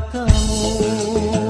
kamu